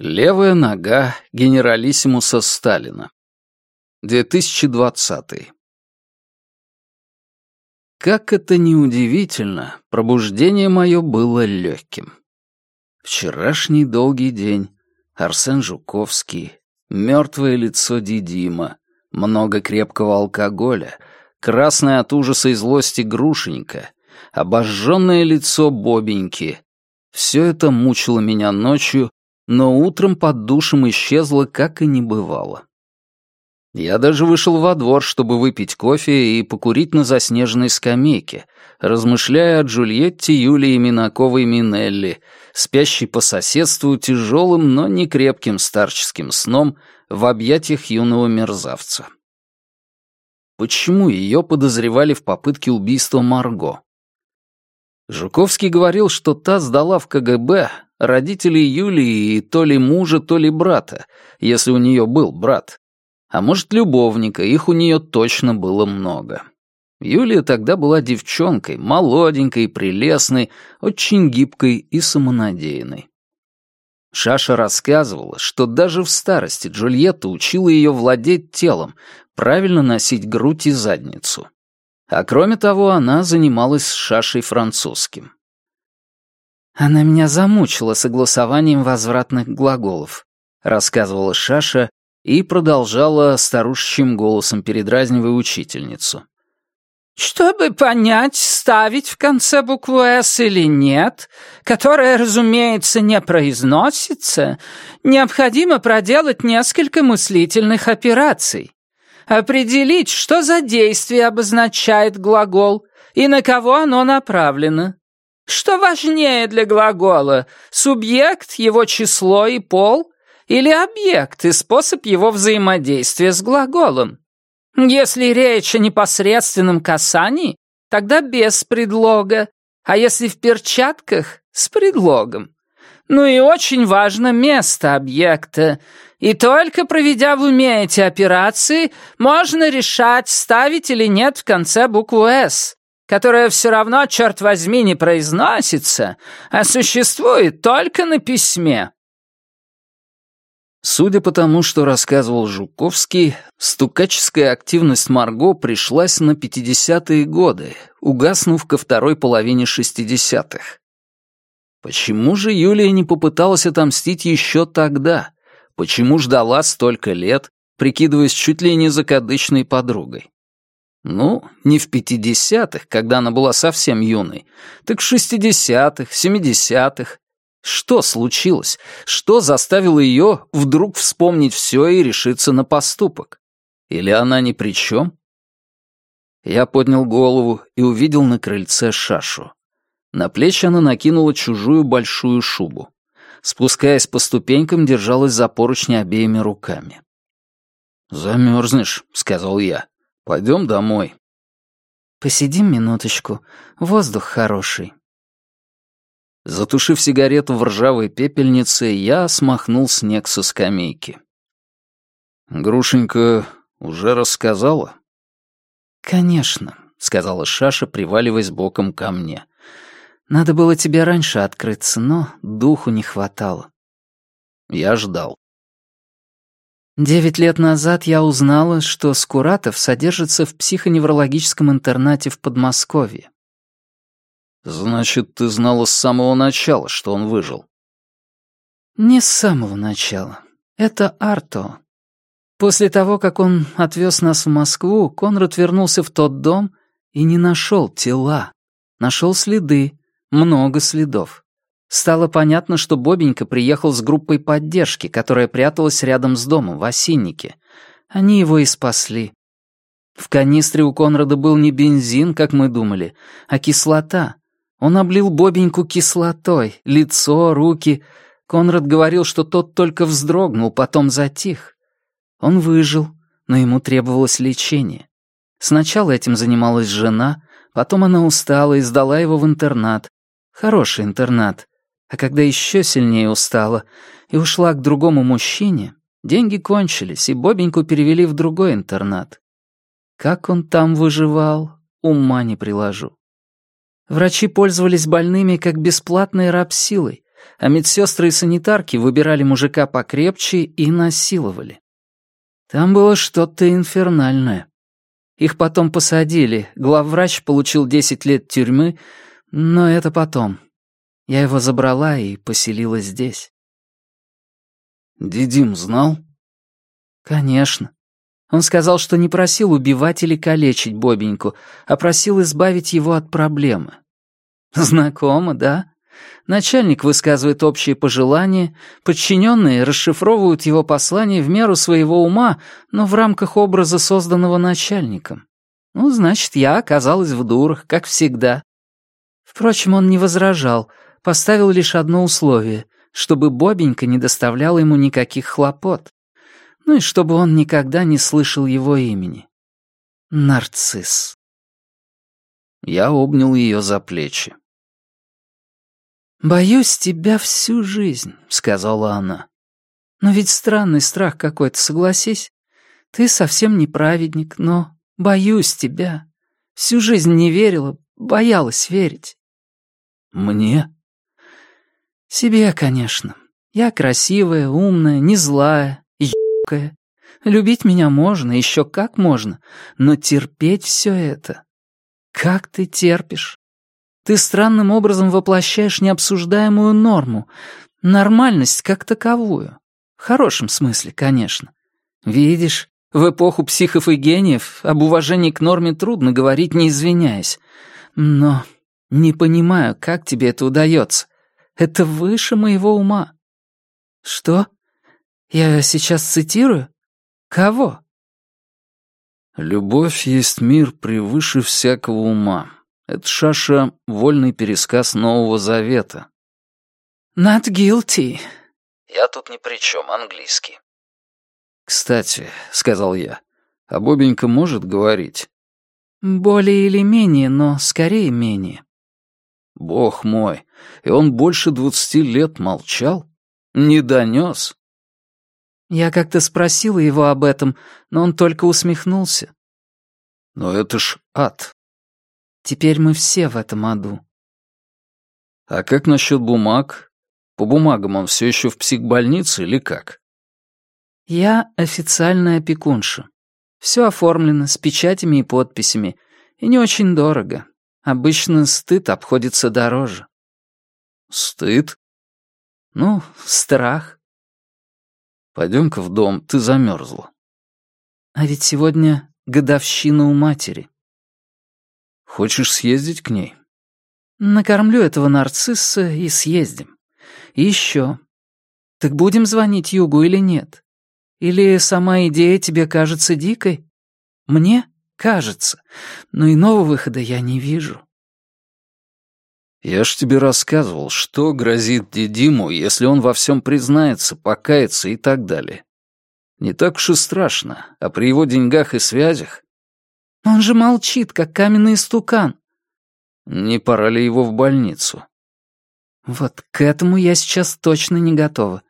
Левая нога генералиссимуса Сталина. 2020. Как это ни удивительно, пробуждение мое было легким. Вчерашний долгий день, Арсен Жуковский, мертвое лицо Дидима, много крепкого алкоголя, красное от ужаса и злости Грушенька, обожженное лицо Бобеньки. Все это мучило меня ночью, но утром под душем исчезло, как и не бывало. Я даже вышел во двор, чтобы выпить кофе и покурить на заснеженной скамейке, размышляя о Джульетте, Юлии Минаковой Минелли, спящей по соседству тяжелым, но не крепким старческим сном в объятиях юного мерзавца. Почему ее подозревали в попытке убийства Марго? Жуковский говорил, что та сдала в КГБ родителей Юлии и то ли мужа, то ли брата, если у нее был брат. А может, любовника, их у нее точно было много. Юлия тогда была девчонкой, молоденькой, прелестной, очень гибкой и самонадеянной. Шаша рассказывала, что даже в старости Джульетта учила ее владеть телом, правильно носить грудь и задницу. А кроме того, она занималась с Шашей французским. «Она меня замучила согласованием возвратных глаголов», — рассказывала Шаша и продолжала старушечьим голосом, передразнивая учительницу. Чтобы понять, ставить в конце букву «С» или нет, которая, разумеется, не произносится, необходимо проделать несколько мыслительных операций. Определить, что за действие обозначает глагол и на кого оно направлено. Что важнее для глагола — субъект, его число и пол, или объект и способ его взаимодействия с глаголом? Если речь о непосредственном касании, тогда без предлога, а если в перчатках — с предлогом. Ну и очень важно место объекта. И только проведя в уме эти операции, можно решать, ставить или нет в конце букву «С», которая все равно, черт возьми, не произносится, а существует только на письме. Судя по тому, что рассказывал Жуковский, стукаческая активность Марго пришлась на 50-е годы, угаснув ко второй половине 60-х. Почему же Юлия не попыталась отомстить еще тогда? Почему ждала столько лет, прикидываясь чуть ли не закадычной подругой? Ну, не в 50-х, когда она была совсем юной, так в 60-х, 70-х, что случилось? Что заставило ее вдруг вспомнить все и решиться на поступок? Или она ни при чем? Я поднял голову и увидел на крыльце Шашу. На плечи она накинула чужую большую шубу. Спускаясь по ступенькам, держалась за поручни обеими руками. «Замерзнешь», — сказал я. «Пойдем домой». «Посидим минуточку. Воздух хороший». Затушив сигарету в ржавой пепельнице, я смахнул снег со скамейки. «Грушенька уже рассказала?» «Конечно», — сказала Шаша, приваливаясь боком ко мне. «Надо было тебе раньше открыться, но духу не хватало». Я ждал. Девять лет назад я узнала, что Скуратов содержится в психоневрологическом интернате в Подмосковье. «Значит, ты знала с самого начала, что он выжил?» «Не с самого начала. Это Арто. После того, как он отвез нас в Москву, Конрад вернулся в тот дом и не нашел тела. Нашел следы, много следов. Стало понятно, что Бобенька приехал с группой поддержки, которая пряталась рядом с домом, в осиннике. Они его и спасли. В канистре у Конрада был не бензин, как мы думали, а кислота. Он облил Бобеньку кислотой, лицо, руки. Конрад говорил, что тот только вздрогнул, потом затих. Он выжил, но ему требовалось лечение. Сначала этим занималась жена, потом она устала и сдала его в интернат. Хороший интернат. А когда еще сильнее устала и ушла к другому мужчине, деньги кончились, и Бобеньку перевели в другой интернат. Как он там выживал, ума не приложу. Врачи пользовались больными как бесплатной рабсилой, а медсестры и санитарки выбирали мужика покрепче и насиловали. Там было что-то инфернальное. Их потом посадили, главврач получил 10 лет тюрьмы, но это потом. Я его забрала и поселила здесь. Дидим знал? Конечно. Он сказал, что не просил убивать или калечить Бобеньку, а просил избавить его от проблемы. Знакомо, да? Начальник высказывает общие пожелания, подчиненные расшифровывают его послание в меру своего ума, но в рамках образа, созданного начальником. Ну, значит, я оказалась в дурах, как всегда. Впрочем, он не возражал, поставил лишь одно условие, чтобы Бобенька не доставляла ему никаких хлопот. Ну и чтобы он никогда не слышал его имени. Нарцисс. Я обнял ее за плечи. «Боюсь тебя всю жизнь», — сказала она. «Но ведь странный страх какой-то, согласись. Ты совсем не праведник, но боюсь тебя. Всю жизнь не верила, боялась верить». «Мне?» «Себе, конечно. Я красивая, умная, не злая, ебкая. Любить меня можно, еще как можно, но терпеть все это... Как ты терпишь? Ты странным образом воплощаешь необсуждаемую норму, нормальность как таковую. В хорошем смысле, конечно. Видишь, в эпоху психов и гениев об уважении к норме трудно говорить, не извиняясь. Но не понимаю, как тебе это удается. Это выше моего ума. Что? Я сейчас цитирую? Кого? «Любовь есть мир превыше всякого ума», это Шаша — вольный пересказ Нового Завета. «Not guilty». Я тут ни при чем, английский. «Кстати», — сказал я, — «а Бобенька может говорить?» «Более или менее, но скорее менее». «Бог мой, и он больше двадцати лет молчал? Не донес?» Я как-то спросила его об этом, но он только усмехнулся. «Но это ж ад. Теперь мы все в этом аду. А как насчет бумаг? По бумагам он все еще в психбольнице или как? Я официальная опекунша. Все оформлено с печатями и подписями. И не очень дорого. Обычно стыд обходится дороже. Стыд? Ну, страх. Пойдем-ка в дом, ты замерзла. А ведь сегодня годовщина у матери. Хочешь съездить к ней? Накормлю этого нарцисса и съездим. И еще. Так будем звонить Югу или нет? Или сама идея тебе кажется дикой? Мне кажется, но иного выхода я не вижу. Я ж тебе рассказывал, что грозит Дидиму, если он во всем признается, покается и так далее. Не так уж и страшно, а при его деньгах и связях он же молчит, как каменный стукан. Не пора ли его в больницу? Вот к этому я сейчас точно не готова.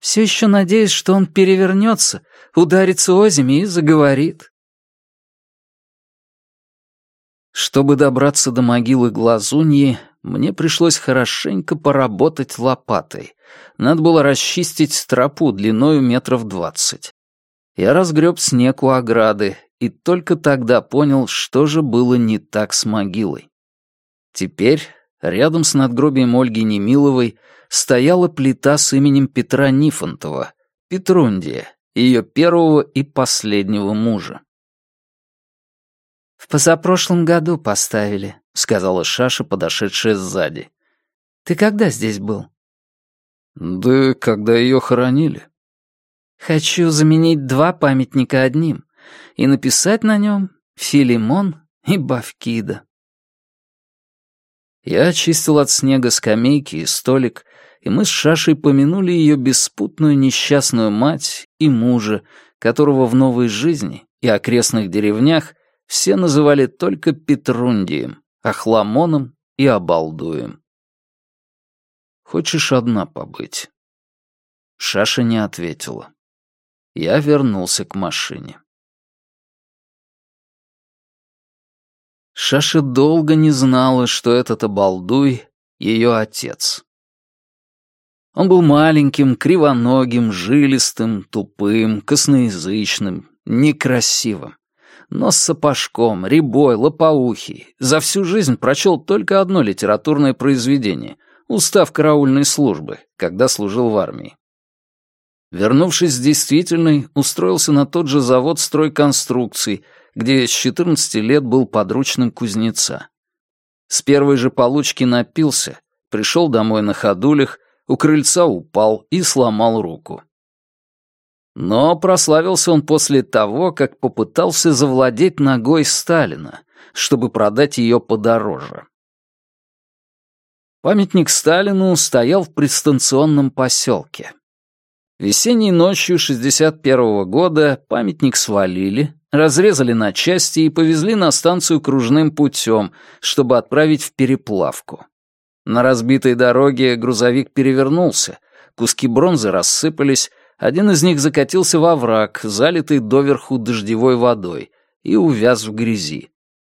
Все еще надеюсь, что он перевернется, ударится озими и заговорит. Чтобы добраться до могилы Глазуньи, мне пришлось хорошенько поработать лопатой. Надо было расчистить тропу длиною метров двадцать. Я разгреб снег у ограды и только тогда понял, что же было не так с могилой. Теперь рядом с надгробием Ольги Немиловой стояла плита с именем Петра Нифонтова, Петрундия, ее первого и последнего мужа. «В позапрошлом году поставили», — сказала Шаша, подошедшая сзади. «Ты когда здесь был?» «Да когда ее хоронили». «Хочу заменить два памятника одним и написать на нем «Филимон» и «Бавкида». Я очистил от снега скамейки и столик, и мы с Шашей помянули ее беспутную несчастную мать и мужа, которого в новой жизни и окрестных деревнях все называли только Петрундием, Ахламоном и Обалдуем. «Хочешь одна побыть?» Шаша не ответила. Я вернулся к машине. Шаша долго не знала, что этот обалдуй — ее отец. Он был маленьким, кривоногим, жилистым, тупым, косноязычным, некрасивым. Но с сапожком, рябой, лопоухий. За всю жизнь прочел только одно литературное произведение — «Устав караульной службы», когда служил в армии. Вернувшись с действительной, устроился на тот же завод стройконструкций, где с 14 лет был подручным кузнеца. С первой же получки напился, пришел домой на ходулях, у крыльца упал и сломал руку. Но прославился он после того, как попытался завладеть ногой Сталина, чтобы продать ее подороже. Памятник Сталину стоял в предстанционном поселке. Весенней ночью 61 -го года памятник свалили, разрезали на части и повезли на станцию кружным путем, чтобы отправить в переплавку. На разбитой дороге грузовик перевернулся, куски бронзы рассыпались, один из них закатился во враг, залитый доверху дождевой водой, и увяз в грязи.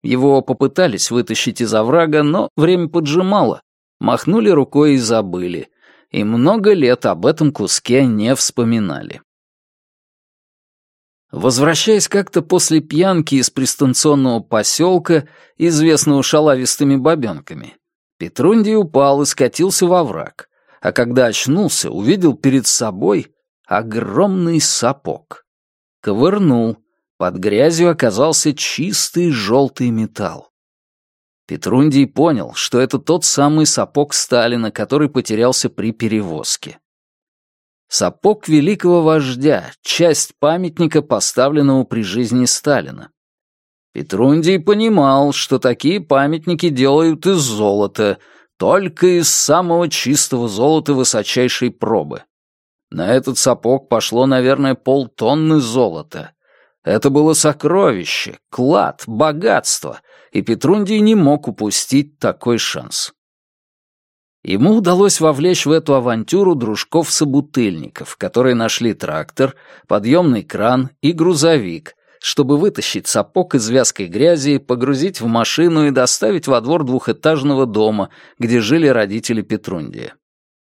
Его попытались вытащить из оврага, но время поджимало, махнули рукой и забыли — и много лет об этом куске не вспоминали. Возвращаясь как-то после пьянки из пристанционного поселка, известного шалавистыми бабенками, Петрундий упал и скатился во враг, а когда очнулся, увидел перед собой огромный сапог. Ковырнул, под грязью оказался чистый желтый металл. Петрундий понял, что это тот самый сапог Сталина, который потерялся при перевозке. Сапог великого вождя, часть памятника, поставленного при жизни Сталина. Петрундий понимал, что такие памятники делают из золота, только из самого чистого золота высочайшей пробы. На этот сапог пошло, наверное, полтонны золота. Это было сокровище, клад, богатство, и Петрундий не мог упустить такой шанс. Ему удалось вовлечь в эту авантюру дружков-собутыльников, которые нашли трактор, подъемный кран и грузовик, чтобы вытащить сапог из вязкой грязи, погрузить в машину и доставить во двор двухэтажного дома, где жили родители Петрундия.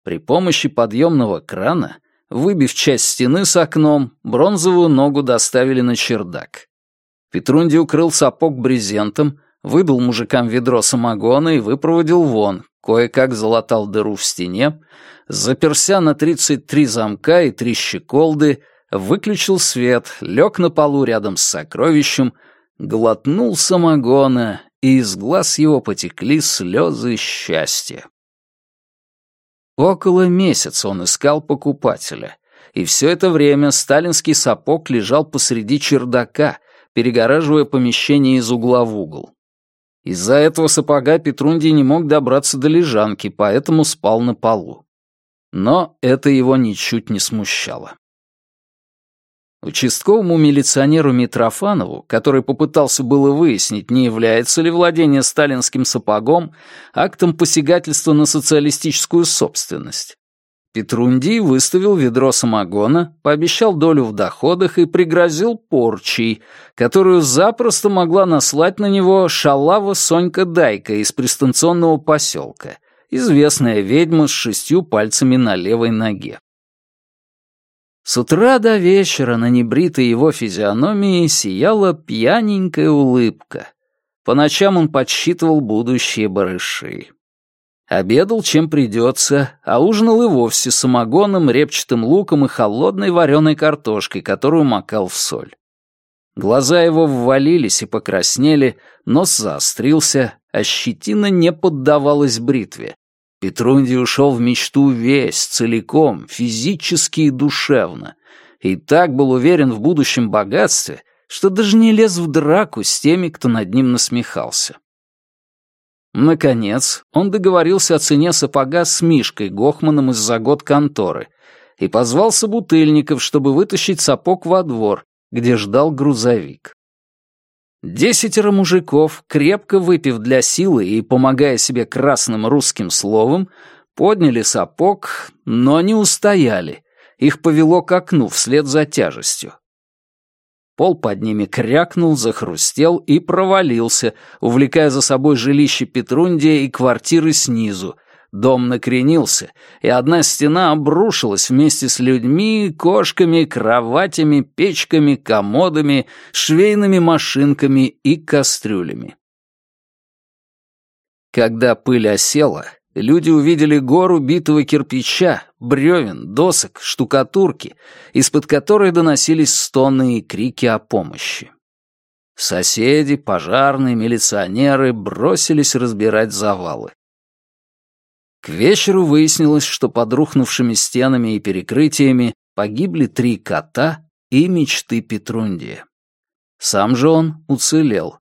При помощи подъемного крана, выбив часть стены с окном, бронзовую ногу доставили на чердак. Петрунди укрыл сапог брезентом, выбил мужикам ведро самогона и выпроводил вон, кое-как залатал дыру в стене, заперся на 33 замка и три щеколды, выключил свет, лег на полу рядом с сокровищем, глотнул самогона, и из глаз его потекли слезы счастья. Около месяца он искал покупателя, и все это время сталинский сапог лежал посреди чердака, перегораживая помещение из угла в угол. Из-за этого сапога Петрундий не мог добраться до лежанки, поэтому спал на полу. Но это его ничуть не смущало. Участковому милиционеру Митрофанову, который попытался было выяснить, не является ли владение сталинским сапогом актом посягательства на социалистическую собственность, Петрундий выставил ведро самогона, пообещал долю в доходах и пригрозил порчей, которую запросто могла наслать на него шалава Сонька Дайка из пристанционного поселка, известная ведьма с шестью пальцами на левой ноге. С утра до вечера на небритой его физиономии сияла пьяненькая улыбка. По ночам он подсчитывал будущие барыши. Обедал, чем придется, а ужинал и вовсе самогоном, репчатым луком и холодной вареной картошкой, которую макал в соль. Глаза его ввалились и покраснели, нос заострился, а щетина не поддавалась бритве. Петрунди ушел в мечту весь, целиком, физически и душевно, и так был уверен в будущем богатстве, что даже не лез в драку с теми, кто над ним насмехался. Наконец, он договорился о цене сапога с Мишкой Гохманом из-за год конторы и позвал собутыльников, чтобы вытащить сапог во двор, где ждал грузовик. Десятеро мужиков, крепко выпив для силы и помогая себе красным русским словом, подняли сапог, но не устояли. Их повело к окну вслед за тяжестью. Пол под ними крякнул, захрустел и провалился, увлекая за собой жилище Петрундия и квартиры снизу, Дом накренился, и одна стена обрушилась вместе с людьми, кошками, кроватями, печками, комодами, швейными машинками и кастрюлями. Когда пыль осела, люди увидели гору битого кирпича, бревен, досок, штукатурки, из-под которой доносились стоны и крики о помощи. Соседи, пожарные, милиционеры бросились разбирать завалы. К вечеру выяснилось, что под рухнувшими стенами и перекрытиями погибли три кота и мечты Петрундия. Сам же он уцелел.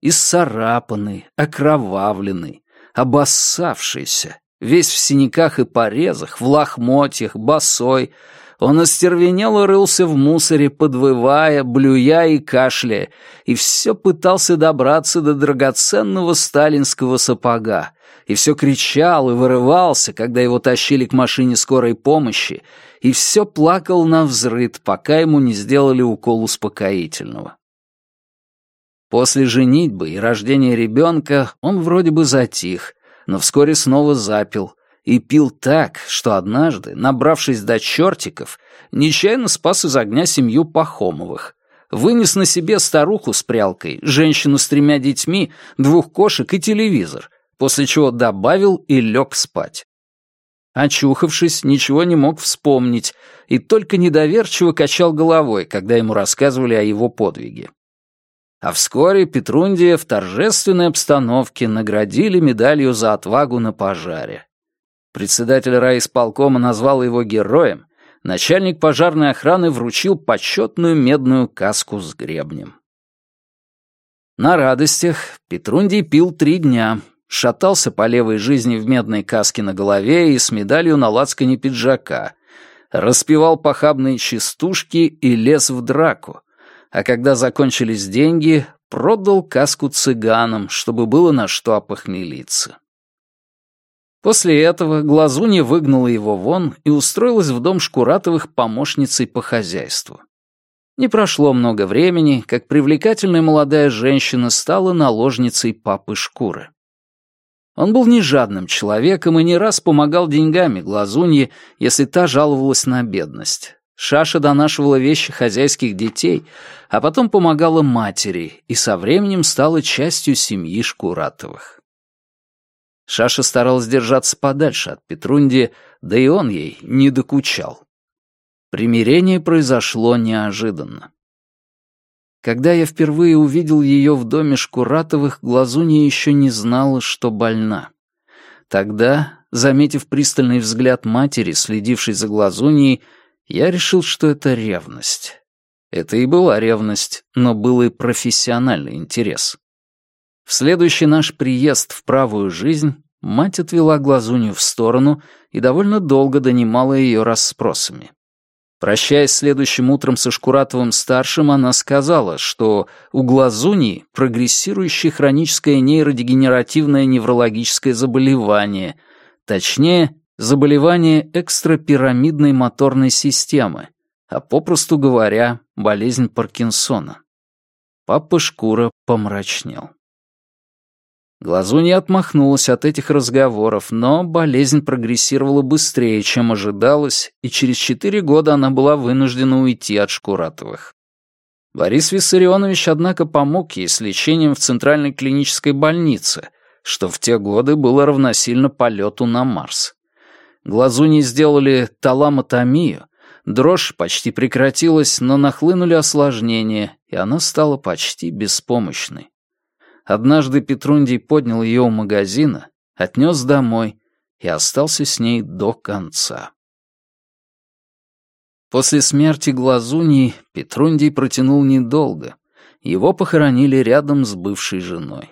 Исцарапанный, окровавленный, обоссавшийся, весь в синяках и порезах, в лохмотьях, босой, он остервенело рылся в мусоре, подвывая, блюя и кашляя, и все пытался добраться до драгоценного сталинского сапога, и все кричал и вырывался, когда его тащили к машине скорой помощи, и все плакал на взрыд, пока ему не сделали укол успокоительного. После женитьбы и рождения ребенка он вроде бы затих, но вскоре снова запил, и пил так, что однажды, набравшись до чертиков, нечаянно спас из огня семью Пахомовых. Вынес на себе старуху с прялкой, женщину с тремя детьми, двух кошек и телевизор, после чего добавил и лег спать. Очухавшись, ничего не мог вспомнить и только недоверчиво качал головой, когда ему рассказывали о его подвиге. А вскоре Петрундия в торжественной обстановке наградили медалью за отвагу на пожаре. Председатель райисполкома назвал его героем, начальник пожарной охраны вручил почетную медную каску с гребнем. На радостях Петрундий пил три дня, шатался по левой жизни в медной каске на голове и с медалью на лацкане пиджака, распевал похабные частушки и лез в драку, а когда закончились деньги, продал каску цыганам, чтобы было на что опохмелиться. После этого Глазунья выгнала его вон и устроилась в дом Шкуратовых помощницей по хозяйству. Не прошло много времени, как привлекательная молодая женщина стала наложницей папы Шкуры. Он был не жадным человеком и не раз помогал деньгами Глазунье, если та жаловалась на бедность. Шаша донашивала вещи хозяйских детей, а потом помогала матери и со временем стала частью семьи Шкуратовых. Шаша старалась держаться подальше от Петрунди, да и он ей не докучал. Примирение произошло неожиданно. Когда я впервые увидел ее в доме Шкуратовых, Глазунья еще не знала, что больна. Тогда, заметив пристальный взгляд матери, следившей за Глазуньей, я решил, что это ревность. Это и была ревность, но был и профессиональный интерес. В следующий наш приезд в правую жизнь мать отвела глазунью в сторону и довольно долго донимала ее расспросами. Прощаясь следующим утром со Шкуратовым-старшим, она сказала, что у глазуни прогрессирующее хроническое нейродегенеративное неврологическое заболевание, точнее, заболевание экстрапирамидной моторной системы, а попросту говоря, болезнь Паркинсона. Папа Шкура помрачнел. Глазунья отмахнулась от этих разговоров, но болезнь прогрессировала быстрее, чем ожидалось, и через четыре года она была вынуждена уйти от Шкуратовых. Борис Виссарионович, однако, помог ей с лечением в Центральной клинической больнице, что в те годы было равносильно полету на Марс. Глазуни сделали таламотомию, дрожь почти прекратилась, но нахлынули осложнения, и она стала почти беспомощной. Однажды Петрундий поднял ее у магазина, отнес домой и остался с ней до конца. После смерти Глазуньи Петрундий протянул недолго. Его похоронили рядом с бывшей женой.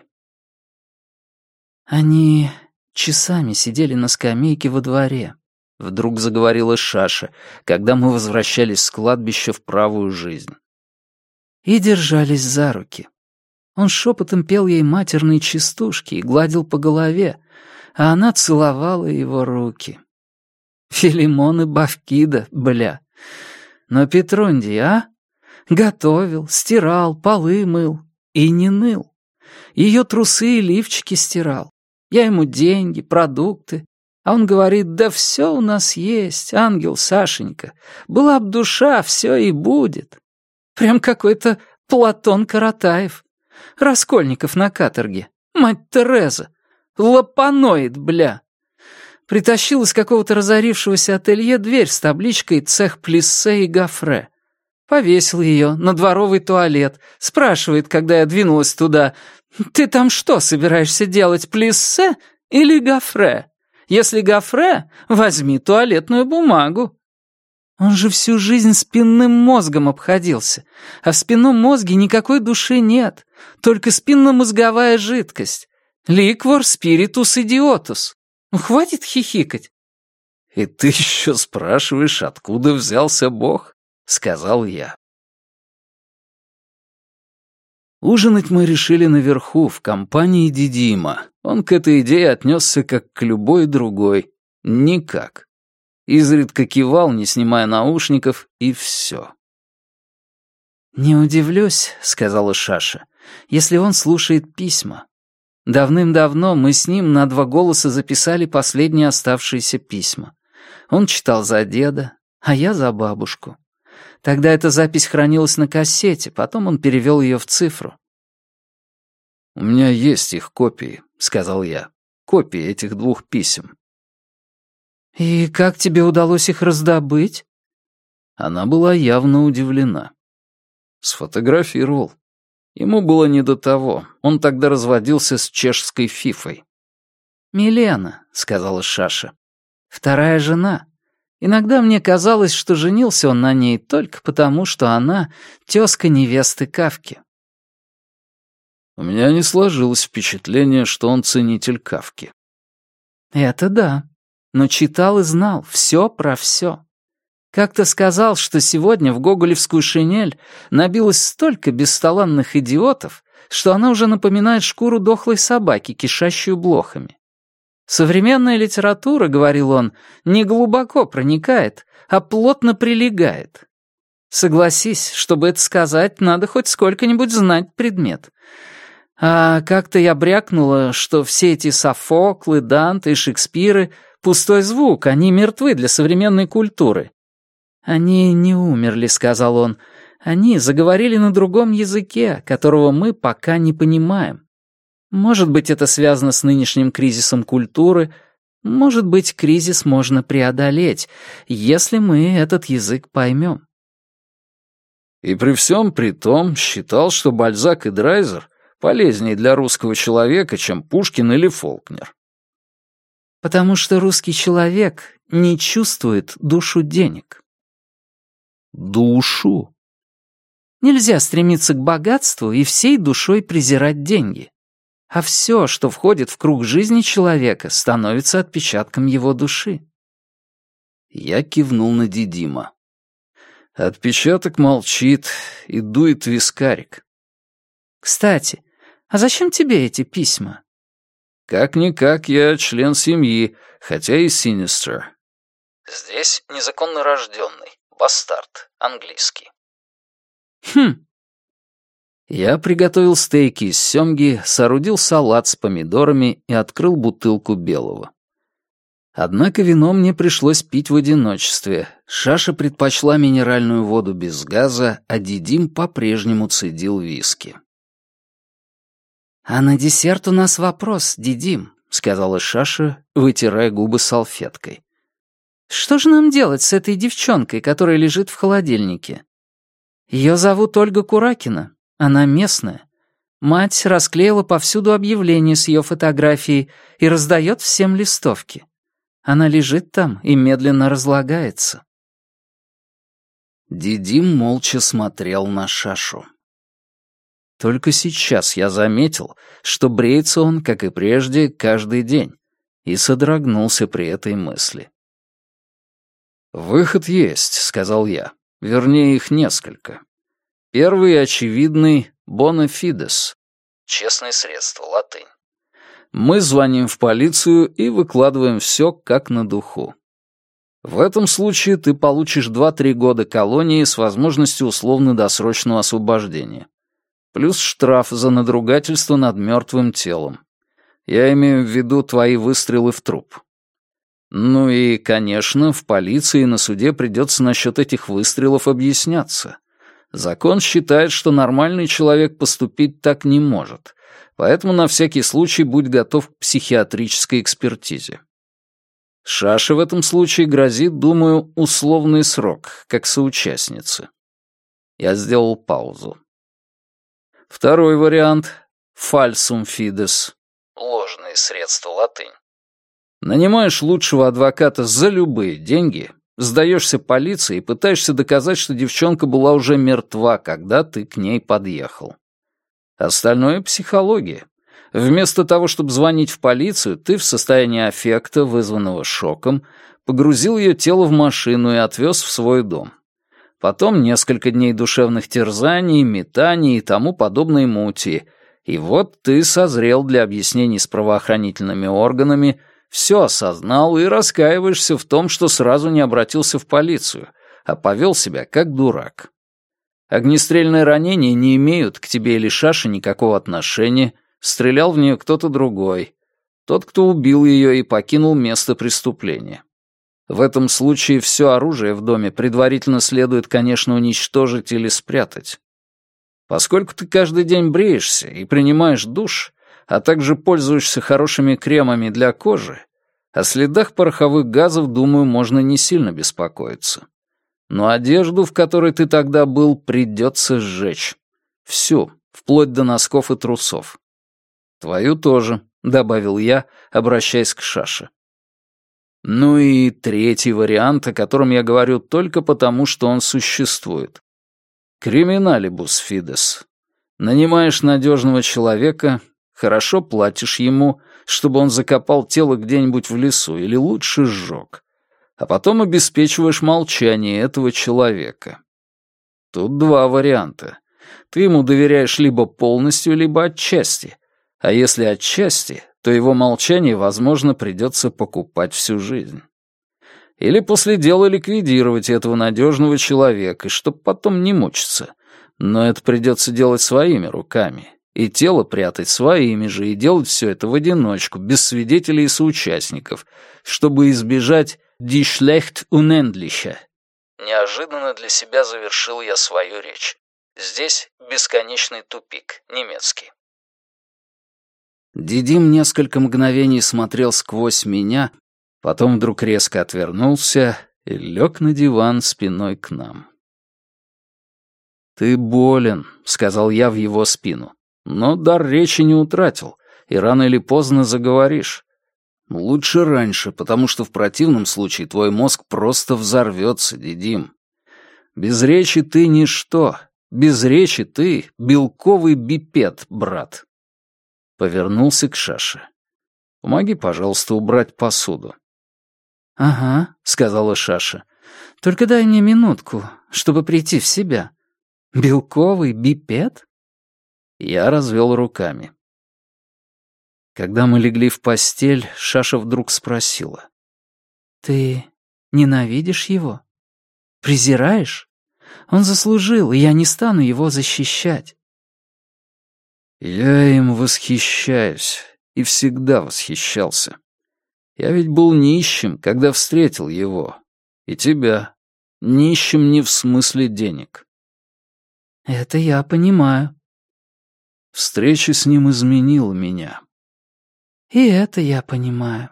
«Они часами сидели на скамейке во дворе», — вдруг заговорила Шаша, когда мы возвращались с кладбища в правую жизнь. «И держались за руки. Он шепотом пел ей матерные частушки и гладил по голове, а она целовала его руки. Филимон и Бавкида, бля. Но Петрондий, а? Готовил, стирал, полы мыл и не ныл. Ее трусы и лифчики стирал. Я ему деньги, продукты, А он говорит, да все у нас есть, ангел Сашенька. Была б душа, все и будет. Прям какой-то Платон Каратаев. Раскольников на каторге. Мать Тереза. Лапаноид, бля. Притащил из какого-то разорившегося ателье дверь с табличкой «Цех плиссе и гофре». Повесил ее на дворовый туалет. Спрашивает, когда я двинулась туда, «Ты там что, собираешься делать, плиссе или гофре? Если гофре, возьми туалетную бумагу». Он же всю жизнь спинным мозгом обходился, а в спинном мозге никакой души нет, только спинномозговая жидкость. Ликвор спиритус идиотус. Ну, хватит хихикать. «И ты еще спрашиваешь, откуда взялся Бог?» — сказал я. Ужинать мы решили наверху, в компании Дидима. Он к этой идее отнесся как к любой другой. Никак. Изредка кивал, не снимая наушников, и все. «Не удивлюсь», — сказала Шаша, — «если он слушает письма. Давным-давно мы с ним на два голоса записали последние оставшиеся письма. Он читал за деда, а я за бабушку. Тогда эта запись хранилась на кассете, потом он перевел ее в цифру. «У меня есть их копии», — сказал я. «Копии этих двух писем». «И как тебе удалось их раздобыть?» Она была явно удивлена. Сфотографировал. Ему было не до того. Он тогда разводился с чешской фифой. «Милена», — сказала Шаша. «Вторая жена. Иногда мне казалось, что женился он на ней только потому, что она — тезка невесты Кавки». У меня не сложилось впечатление, что он ценитель Кавки. «Это да. Но читал и знал все про все. Как-то сказал, что сегодня в гоголевскую шинель набилось столько бесталанных идиотов, что она уже напоминает шкуру дохлой собаки, кишащую блохами. Современная литература, говорил он, не глубоко проникает, а плотно прилегает. Согласись, чтобы это сказать, надо хоть сколько-нибудь знать предмет. А как-то я брякнула, что все эти Софоклы, Данте и Шекспиры — пустой звук, они мертвы для современной культуры. «Они не умерли», — сказал он. «Они заговорили на другом языке, которого мы пока не понимаем. Может быть, это связано с нынешним кризисом культуры, может быть, кризис можно преодолеть, если мы этот язык поймем». И при всем при том считал, что Бальзак и Драйзер полезнее для русского человека, чем Пушкин или Фолкнер. Потому что русский человек не чувствует душу денег душу. Нельзя стремиться к богатству и всей душой презирать деньги. А все, что входит в круг жизни человека, становится отпечатком его души. Я кивнул на Дидима. Отпечаток молчит и дует вискарик. «Кстати, а зачем тебе эти письма?» «Как-никак я член семьи, хотя и синистер». «Здесь незаконно рожденный. Бастард, английский. Хм. Я приготовил стейки из семги, соорудил салат с помидорами и открыл бутылку белого. Однако вино мне пришлось пить в одиночестве. Шаша предпочла минеральную воду без газа, а Дидим по-прежнему цедил виски. «А на десерт у нас вопрос, Дидим», — сказала Шаша, вытирая губы салфеткой. Что же нам делать с этой девчонкой, которая лежит в холодильнике? Ее зовут Ольга Куракина. Она местная. Мать расклеила повсюду объявления с ее фотографией и раздает всем листовки. Она лежит там и медленно разлагается. Дидим молча смотрел на Шашу. Только сейчас я заметил, что бреется он, как и прежде, каждый день, и содрогнулся при этой мысли. «Выход есть», — сказал я. Вернее, их несколько. Первый очевидный — «Bona fides» — «Честное средство», латынь. Мы звоним в полицию и выкладываем все как на духу. В этом случае ты получишь 2-3 года колонии с возможностью условно-досрочного освобождения. Плюс штраф за надругательство над мертвым телом. Я имею в виду твои выстрелы в труп. Ну и, конечно, в полиции и на суде придется насчет этих выстрелов объясняться. Закон считает, что нормальный человек поступить так не может, поэтому на всякий случай будь готов к психиатрической экспертизе. Шаше в этом случае грозит, думаю, условный срок, как соучастницы. Я сделал паузу. Второй вариант — фальсум фидес. Ложные средства латынь. Нанимаешь лучшего адвоката за любые деньги, сдаешься полиции и пытаешься доказать, что девчонка была уже мертва, когда ты к ней подъехал. Остальное — психология. Вместо того, чтобы звонить в полицию, ты в состоянии аффекта, вызванного шоком, погрузил ее тело в машину и отвез в свой дом. Потом несколько дней душевных терзаний, метаний и тому подобной мути. И вот ты созрел для объяснений с правоохранительными органами — все осознал и раскаиваешься в том, что сразу не обратился в полицию, а повел себя как дурак. Огнестрельные ранения не имеют к тебе или Шаше никакого отношения, стрелял в нее кто-то другой. Тот, кто убил ее и покинул место преступления. В этом случае все оружие в доме предварительно следует, конечно, уничтожить или спрятать. Поскольку ты каждый день бреешься и принимаешь душ, а также пользуешься хорошими кремами для кожи, о следах пороховых газов, думаю, можно не сильно беспокоиться. Но одежду, в которой ты тогда был, придется сжечь. Всю, вплоть до носков и трусов. Твою тоже, — добавил я, обращаясь к Шаше. Ну и третий вариант, о котором я говорю только потому, что он существует. Криминалибус фидес. Нанимаешь надежного человека, Хорошо платишь ему, чтобы он закопал тело где-нибудь в лесу или лучше сжег. А потом обеспечиваешь молчание этого человека. Тут два варианта. Ты ему доверяешь либо полностью, либо отчасти. А если отчасти, то его молчание, возможно, придется покупать всю жизнь. Или после дела ликвидировать этого надежного человека, чтобы потом не мучиться. Но это придется делать своими руками и тело прятать своими же, и делать все это в одиночку, без свидетелей и соучастников, чтобы избежать «die schlecht unendliche». Неожиданно для себя завершил я свою речь. Здесь бесконечный тупик, немецкий. Дидим несколько мгновений смотрел сквозь меня, потом вдруг резко отвернулся и лег на диван спиной к нам. «Ты болен», — сказал я в его спину но дар речи не утратил, и рано или поздно заговоришь. Лучше раньше, потому что в противном случае твой мозг просто взорвется, Дидим. Без речи ты ничто, без речи ты белковый бипед, брат. Повернулся к Шаше. Помоги, пожалуйста, убрать посуду. «Ага», — сказала Шаша. «Только дай мне минутку, чтобы прийти в себя. Белковый бипед?» Я развел руками. Когда мы легли в постель, Шаша вдруг спросила. «Ты ненавидишь его? Презираешь? Он заслужил, и я не стану его защищать». «Я им восхищаюсь и всегда восхищался. Я ведь был нищим, когда встретил его. И тебя. Нищим не в смысле денег». «Это я понимаю», Встреча с ним изменила меня. И это я понимаю.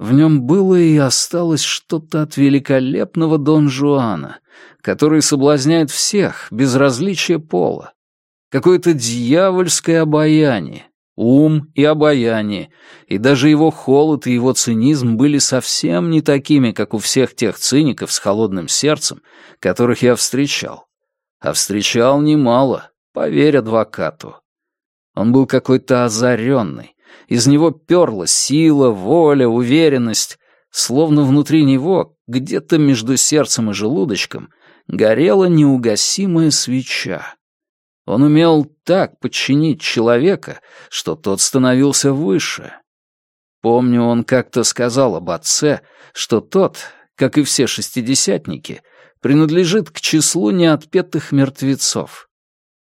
В нем было и осталось что-то от великолепного Дон Жуана, который соблазняет всех, без различия пола. Какое-то дьявольское обаяние, ум и обаяние, и даже его холод и его цинизм были совсем не такими, как у всех тех циников с холодным сердцем, которых я встречал. А встречал немало, Поверь адвокату. Он был какой-то озаренный. Из него перла сила, воля, уверенность. Словно внутри него, где-то между сердцем и желудочком, горела неугасимая свеча. Он умел так подчинить человека, что тот становился выше. Помню, он как-то сказал об отце, что тот, как и все шестидесятники, принадлежит к числу неотпетых мертвецов.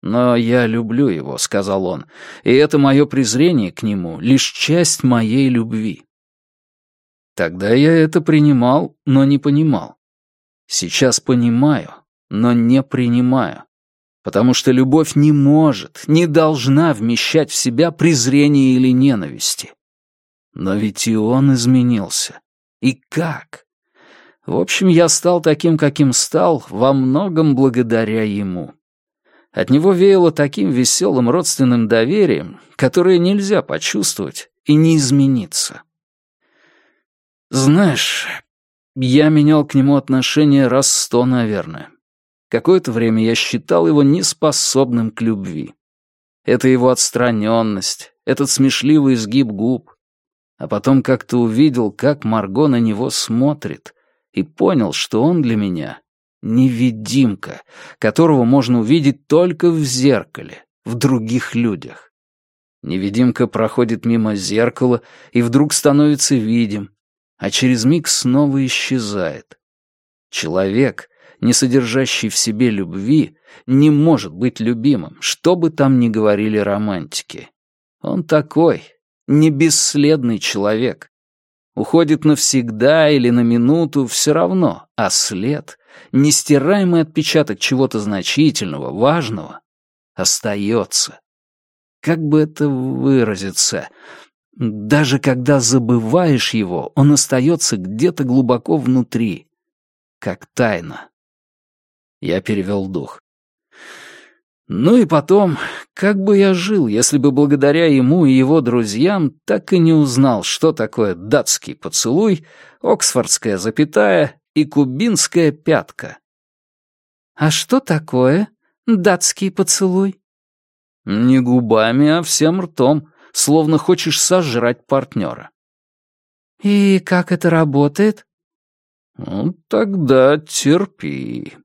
«Но я люблю его», — сказал он, — «и это мое презрение к нему — лишь часть моей любви». Тогда я это принимал, но не понимал. Сейчас понимаю, но не принимаю. Потому что любовь не может, не должна вмещать в себя презрение или ненависти. Но ведь и он изменился. И как? В общем, я стал таким, каким стал, во многом благодаря ему. От него веяло таким веселым родственным доверием, которое нельзя почувствовать и не измениться. Знаешь, я менял к нему отношение раз сто, наверное. Какое-то время я считал его неспособным к любви. Это его отстраненность, этот смешливый изгиб губ. А потом как-то увидел, как Марго на него смотрит, и понял, что он для меня невидимка, которого можно увидеть только в зеркале, в других людях. Невидимка проходит мимо зеркала и вдруг становится видим, а через миг снова исчезает. Человек, не содержащий в себе любви, не может быть любимым, что бы там ни говорили романтики. Он такой, не бесследный человек. Уходит навсегда или на минуту, все равно, а след, нестираемый отпечаток чего-то значительного, важного, остается. Как бы это выразиться? Даже когда забываешь его, он остается где-то глубоко внутри, как тайна. Я перевел дух. Ну и потом, как бы я жил, если бы благодаря ему и его друзьям так и не узнал, что такое датский поцелуй, оксфордская запятая и кубинская пятка. «А что такое датский поцелуй?» «Не губами, а всем ртом, словно хочешь сожрать партнера». «И как это работает?» «Ну, тогда терпи».